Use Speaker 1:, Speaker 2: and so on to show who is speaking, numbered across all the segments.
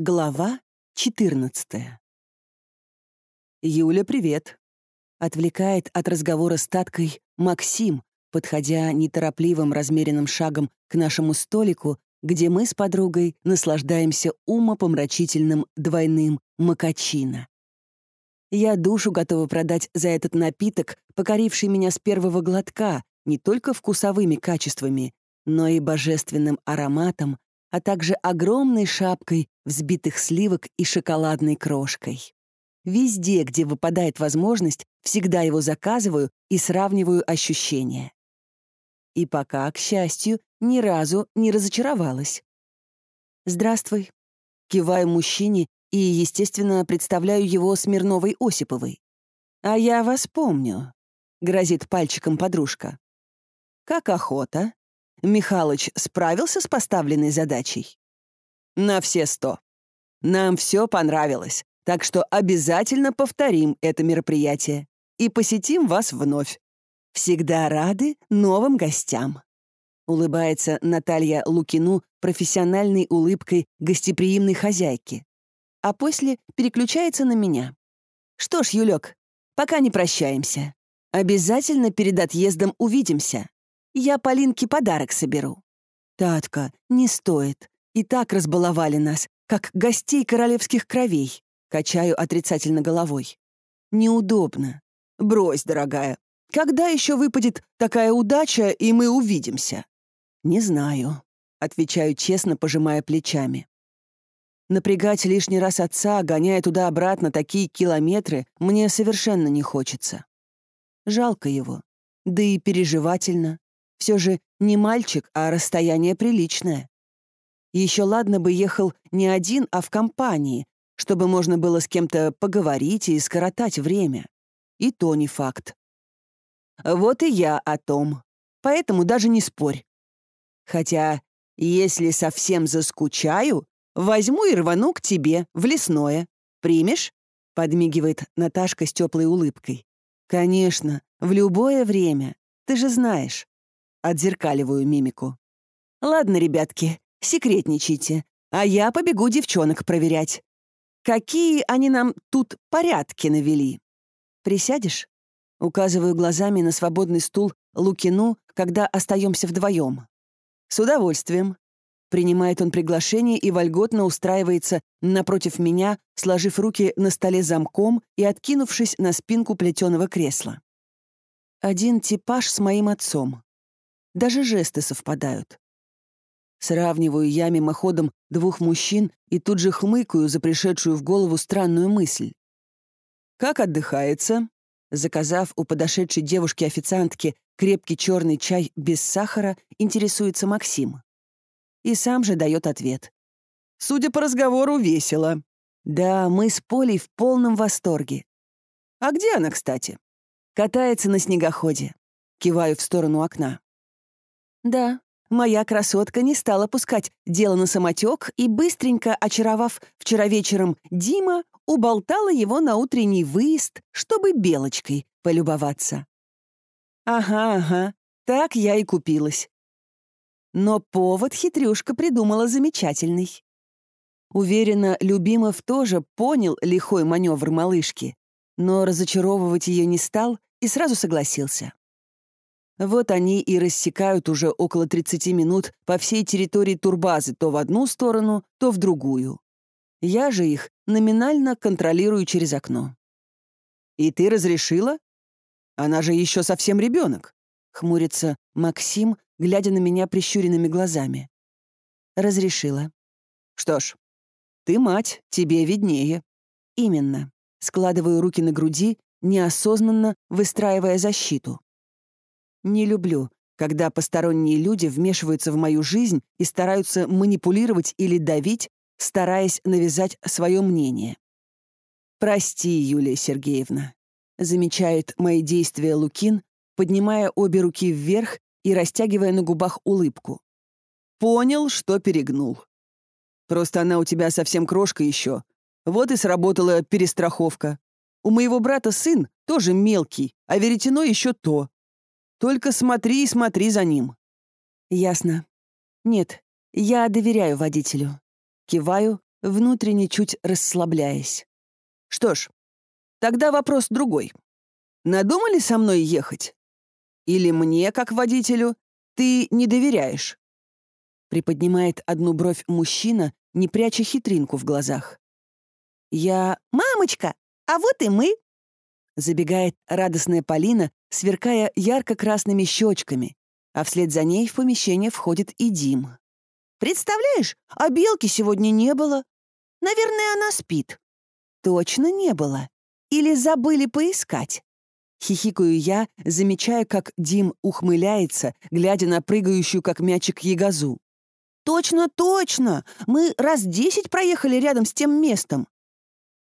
Speaker 1: Глава 14 «Юля, привет!» Отвлекает от разговора с Таткой Максим, подходя неторопливым размеренным шагом к нашему столику, где мы с подругой наслаждаемся умопомрачительным двойным макачино. Я душу готова продать за этот напиток, покоривший меня с первого глотка, не только вкусовыми качествами, но и божественным ароматом, а также огромной шапкой взбитых сливок и шоколадной крошкой. Везде, где выпадает возможность, всегда его заказываю и сравниваю ощущения. И пока, к счастью, ни разу не разочаровалась. «Здравствуй». Киваю мужчине и, естественно, представляю его Смирновой Осиповой. «А я вас помню», — грозит пальчиком подружка. «Как охота?» Михалыч справился с поставленной задачей? На все сто. Нам все понравилось, так что обязательно повторим это мероприятие и посетим вас вновь. Всегда рады новым гостям. Улыбается Наталья Лукину профессиональной улыбкой гостеприимной хозяйки. А после переключается на меня. Что ж, Юлек, пока не прощаемся. Обязательно перед отъездом увидимся. Я Полинке подарок соберу». «Татка, не стоит. И так разбаловали нас, как гостей королевских кровей», качаю отрицательно головой. «Неудобно. Брось, дорогая. Когда еще выпадет такая удача, и мы увидимся?» «Не знаю», — отвечаю честно, пожимая плечами. Напрягать лишний раз отца, гоняя туда-обратно такие километры, мне совершенно не хочется. Жалко его. Да и переживательно. Все же не мальчик, а расстояние приличное. Еще ладно бы ехал не один, а в компании, чтобы можно было с кем-то поговорить и скоротать время. И то не факт. Вот и я о том. Поэтому даже не спорь. Хотя, если совсем заскучаю, возьму и рвану к тебе, в лесное. Примешь?» — подмигивает Наташка с теплой улыбкой. «Конечно, в любое время. Ты же знаешь. Отзеркаливаю мимику. «Ладно, ребятки, секретничайте, а я побегу девчонок проверять. Какие они нам тут порядки навели? Присядешь?» Указываю глазами на свободный стул Лукину, когда остаемся вдвоем. «С удовольствием». Принимает он приглашение и вольготно устраивается напротив меня, сложив руки на столе замком и откинувшись на спинку плетеного кресла. Один типаж с моим отцом. Даже жесты совпадают. Сравниваю я мимоходом двух мужчин и тут же хмыкаю за пришедшую в голову странную мысль. «Как отдыхается?» Заказав у подошедшей девушки-официантки крепкий черный чай без сахара, интересуется Максим. И сам же дает ответ. «Судя по разговору, весело». «Да, мы с Полей в полном восторге». «А где она, кстати?» «Катается на снегоходе». Киваю в сторону окна. Да, моя красотка не стала пускать дело на самотек и, быстренько очаровав вчера вечером Дима, уболтала его на утренний выезд, чтобы белочкой полюбоваться. Ага, ага, так я и купилась. Но повод хитрюшка придумала замечательный. Уверена, Любимов тоже понял лихой маневр малышки, но разочаровывать ее не стал и сразу согласился. Вот они и рассекают уже около 30 минут по всей территории турбазы то в одну сторону, то в другую. Я же их номинально контролирую через окно. «И ты разрешила? Она же еще совсем ребенок», — хмурится Максим, глядя на меня прищуренными глазами. «Разрешила». «Что ж, ты мать, тебе виднее». «Именно». Складываю руки на груди, неосознанно выстраивая защиту. Не люблю, когда посторонние люди вмешиваются в мою жизнь и стараются манипулировать или давить, стараясь навязать свое мнение. «Прости, Юлия Сергеевна», — замечает мои действия Лукин, поднимая обе руки вверх и растягивая на губах улыбку. «Понял, что перегнул. Просто она у тебя совсем крошка еще. Вот и сработала перестраховка. У моего брата сын тоже мелкий, а веретено еще то. Только смотри и смотри за ним». «Ясно. Нет, я доверяю водителю». Киваю, внутренне чуть расслабляясь. «Что ж, тогда вопрос другой. Надумали со мной ехать? Или мне, как водителю, ты не доверяешь?» Приподнимает одну бровь мужчина, не пряча хитринку в глазах. «Я... Мамочка, а вот и мы!» Забегает радостная Полина, сверкая ярко-красными щечками, а вслед за ней в помещение входит и Дим. «Представляешь, а Белки сегодня не было. Наверное, она спит». «Точно не было. Или забыли поискать?» Хихикаю я, замечая, как Дим ухмыляется, глядя на прыгающую, как мячик, ягозу. «Точно, точно! Мы раз десять проехали рядом с тем местом».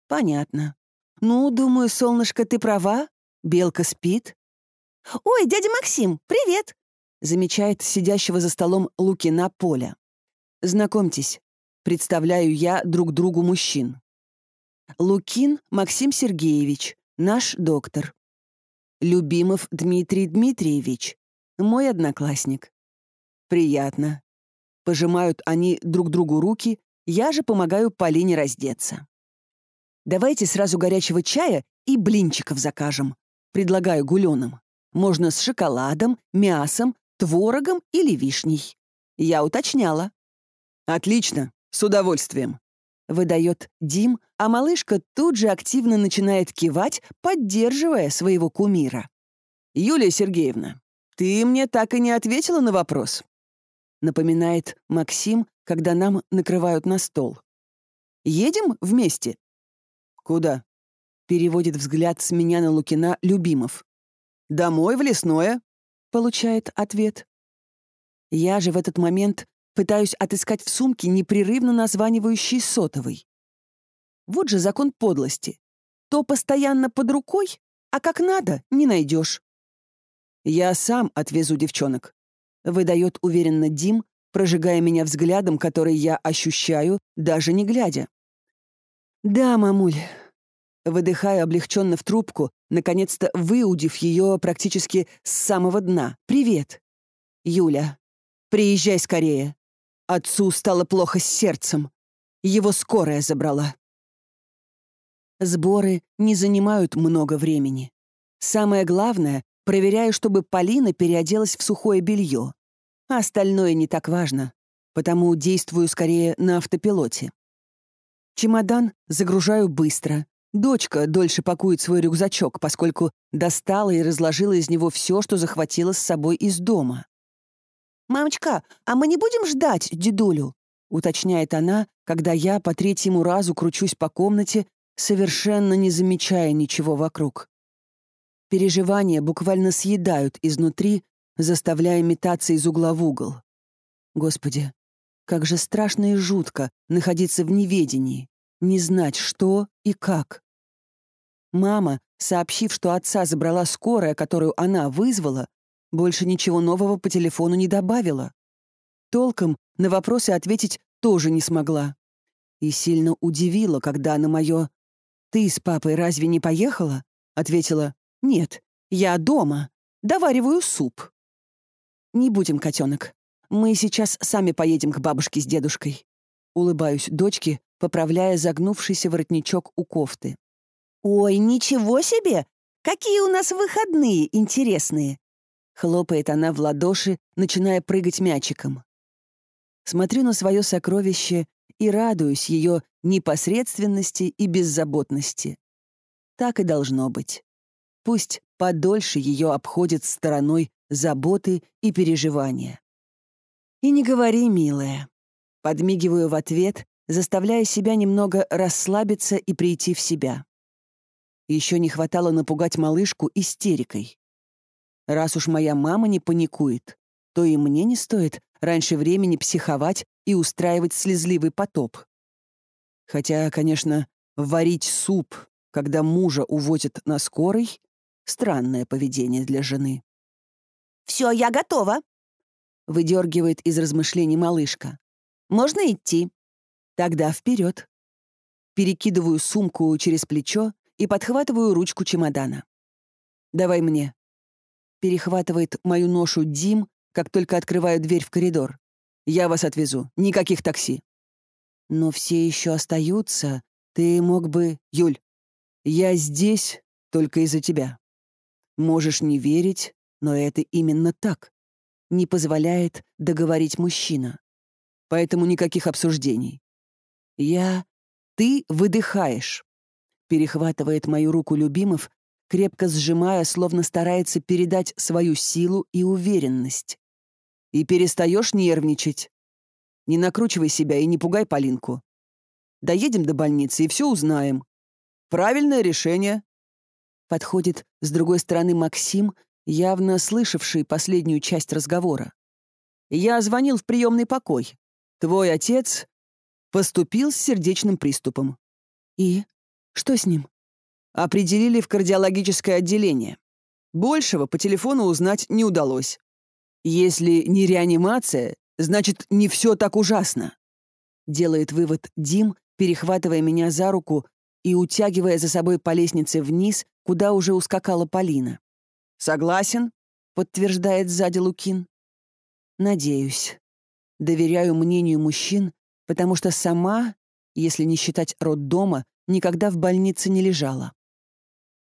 Speaker 1: «Понятно. Ну, думаю, солнышко, ты права. Белка спит». «Ой, дядя Максим, привет!» замечает сидящего за столом Лукина Поля. «Знакомьтесь, представляю я друг другу мужчин. Лукин Максим Сергеевич, наш доктор. Любимов Дмитрий Дмитриевич, мой одноклассник. Приятно. Пожимают они друг другу руки, я же помогаю Полине раздеться. Давайте сразу горячего чая и блинчиков закажем. Предлагаю гуленым. Можно с шоколадом, мясом, творогом или вишней. Я уточняла. «Отлично, с удовольствием», — выдает Дим, а малышка тут же активно начинает кивать, поддерживая своего кумира. «Юлия Сергеевна, ты мне так и не ответила на вопрос», — напоминает Максим, когда нам накрывают на стол. «Едем вместе?» «Куда?» — переводит взгляд с меня на Лукина Любимов. «Домой, в лесное», получает ответ. Я же в этот момент пытаюсь отыскать в сумке непрерывно названивающий сотовый. Вот же закон подлости. То постоянно под рукой, а как надо, не найдешь. Я сам отвезу девчонок. Выдает уверенно Дим, прожигая меня взглядом, который я ощущаю, даже не глядя. Да, мамуль. Выдыхаю облегченно в трубку, наконец-то выудив ее практически с самого дна. «Привет!» «Юля, приезжай скорее. Отцу стало плохо с сердцем. Его скорая забрала». Сборы не занимают много времени. Самое главное, проверяю, чтобы Полина переоделась в сухое белье. А остальное не так важно, потому действую скорее на автопилоте. Чемодан загружаю быстро, Дочка дольше пакует свой рюкзачок, поскольку достала и разложила из него все, что захватила с собой из дома. «Мамочка, а мы не будем ждать дедулю?» — уточняет она, когда я по третьему разу кручусь по комнате, совершенно не замечая ничего вокруг. Переживания буквально съедают изнутри, заставляя метаться из угла в угол. Господи, как же страшно и жутко находиться в неведении не знать, что и как. Мама, сообщив, что отца забрала скорая, которую она вызвала, больше ничего нового по телефону не добавила. Толком на вопросы ответить тоже не смогла. И сильно удивила, когда на мое «Ты с папой разве не поехала?» ответила «Нет, я дома, довариваю суп». «Не будем, котенок. Мы сейчас сами поедем к бабушке с дедушкой». Улыбаюсь дочке, поправляя загнувшийся воротничок у кофты. «Ой, ничего себе! Какие у нас выходные интересные!» Хлопает она в ладоши, начиная прыгать мячиком. Смотрю на свое сокровище и радуюсь ее непосредственности и беззаботности. Так и должно быть. Пусть подольше ее обходит стороной заботы и переживания. И не говори, милая. Подмигиваю в ответ, заставляя себя немного расслабиться и прийти в себя. Еще не хватало напугать малышку истерикой. Раз уж моя мама не паникует, то и мне не стоит раньше времени психовать и устраивать слезливый потоп. Хотя, конечно, варить суп, когда мужа увозят на скорой — странное поведение для жены. «Все, я готова», — выдергивает из размышлений малышка. «Можно идти?» Тогда вперед. Перекидываю сумку через плечо и подхватываю ручку чемодана. «Давай мне». Перехватывает мою ношу Дим, как только открываю дверь в коридор. «Я вас отвезу. Никаких такси». Но все еще остаются. Ты мог бы...
Speaker 2: Юль, я здесь только из-за тебя. Можешь не верить, но это именно так.
Speaker 1: Не позволяет договорить мужчина.
Speaker 2: Поэтому никаких обсуждений.
Speaker 1: Я... Ты выдыхаешь. Перехватывает мою руку Любимов, крепко сжимая, словно старается передать свою силу и уверенность.
Speaker 2: И перестаешь нервничать. Не накручивай себя и не пугай Полинку. Доедем до больницы и все узнаем. Правильное решение.
Speaker 1: Подходит с другой стороны Максим, явно слышавший последнюю часть разговора.
Speaker 2: Я звонил в приемный покой. Твой отец поступил с сердечным приступом.
Speaker 1: И? Что с ним?
Speaker 2: Определили в кардиологическое отделение. Большего по телефону узнать не удалось. Если не реанимация, значит, не все так ужасно.
Speaker 1: Делает вывод Дим, перехватывая меня за руку и утягивая за собой по лестнице вниз, куда уже ускакала Полина.
Speaker 2: «Согласен?» — подтверждает сзади Лукин.
Speaker 1: «Надеюсь. Доверяю мнению мужчин, потому что сама, если не считать роддома, никогда в больнице не лежала.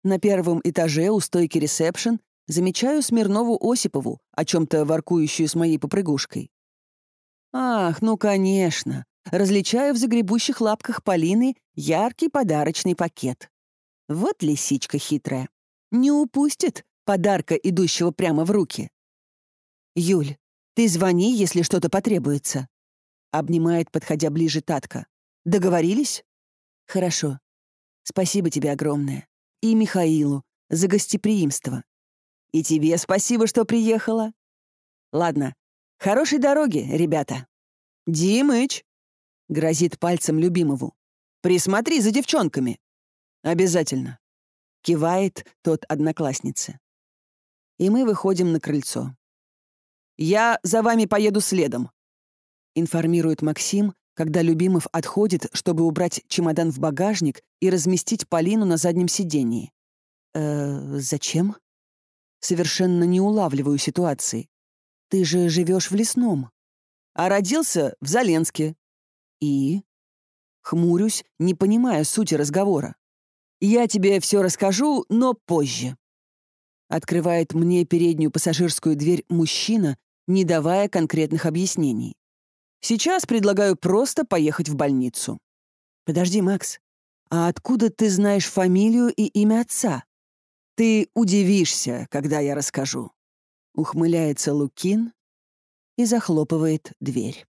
Speaker 1: На первом этаже у стойки ресепшн замечаю Смирнову Осипову, о чем-то воркующую с моей попрыгушкой. Ах, ну конечно, различаю в загребущих лапках Полины яркий подарочный пакет. Вот лисичка хитрая. Не упустит подарка, идущего прямо в руки. «Юль, ты звони, если что-то потребуется», — обнимает, подходя ближе Татка. «Договорились?» «Хорошо. Спасибо тебе огромное. И Михаилу за гостеприимство. И тебе спасибо, что приехала. Ладно, хорошей дороги, ребята».
Speaker 2: «Димыч!»
Speaker 1: — грозит пальцем любимому.
Speaker 2: «Присмотри за девчонками».
Speaker 1: «Обязательно», — кивает тот однокласснице. И мы выходим на крыльцо.
Speaker 2: «Я за вами поеду следом», —
Speaker 1: информирует Максим, когда Любимов отходит, чтобы убрать чемодан в багажник и разместить Полину на заднем сидении. «Э, зачем?» Совершенно не улавливаю ситуации. Ты же живешь в лесном.
Speaker 2: А родился в Заленске.
Speaker 1: И? Хмурюсь, не понимая сути разговора.
Speaker 2: Я тебе все расскажу, но позже.
Speaker 1: Открывает мне переднюю пассажирскую дверь мужчина, не давая конкретных объяснений.
Speaker 2: Сейчас предлагаю просто поехать в больницу.
Speaker 1: Подожди, Макс, а откуда ты знаешь фамилию и имя отца?
Speaker 2: Ты удивишься, когда я расскажу.
Speaker 1: Ухмыляется Лукин и захлопывает дверь.